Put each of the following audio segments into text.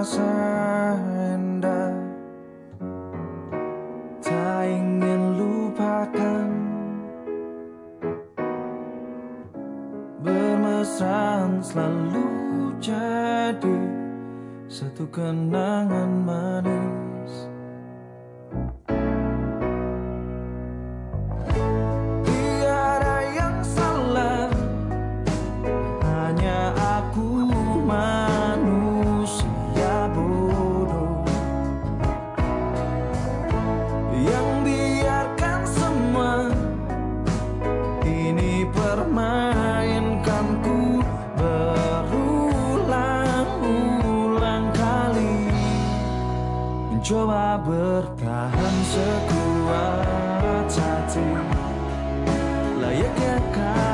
terasa indah Tak ingin lupakan Bermesraan selalu jadi Satu kenangan manis Mencoba bertahan sekuat hati. Layaknya karang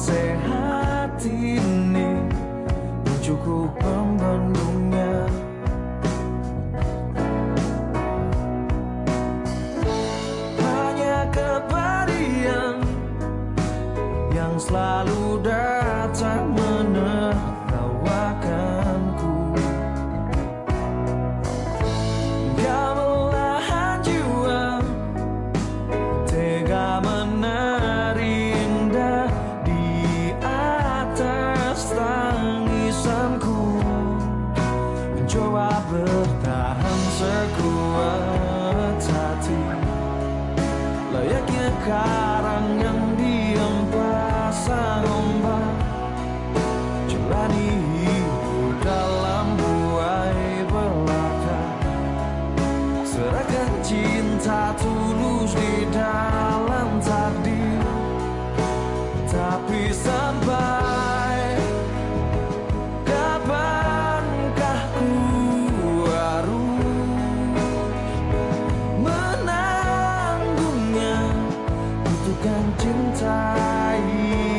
sehat ini. Cukup pembendungnya Hanya kepadian Yang selalu datang menertawakanku sekuat hati. Layaknya karang yang diam pasang ombak Jalani hidup dalam buai belaka. Serahkan cinta tulus di dalam Butuhkan cinta ini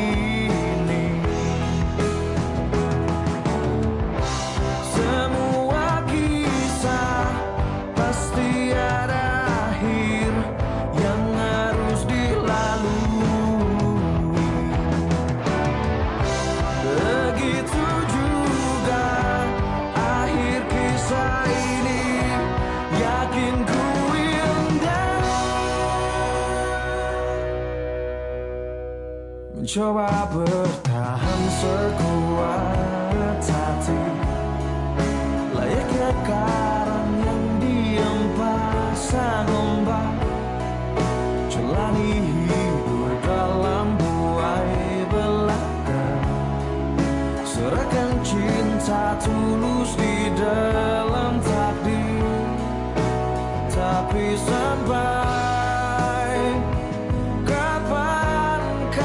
Mencoba bertahan sekuat hati. Layaknya pasang